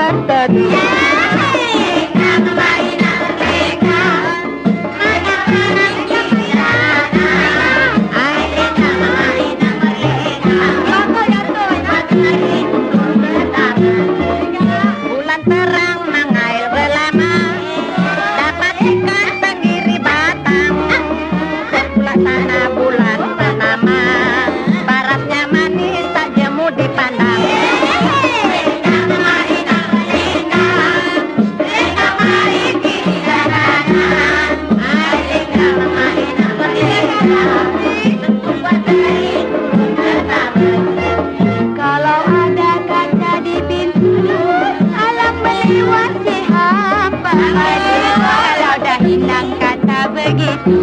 bắt tật. Melewati hamba. Kalau dah hilang kata begitu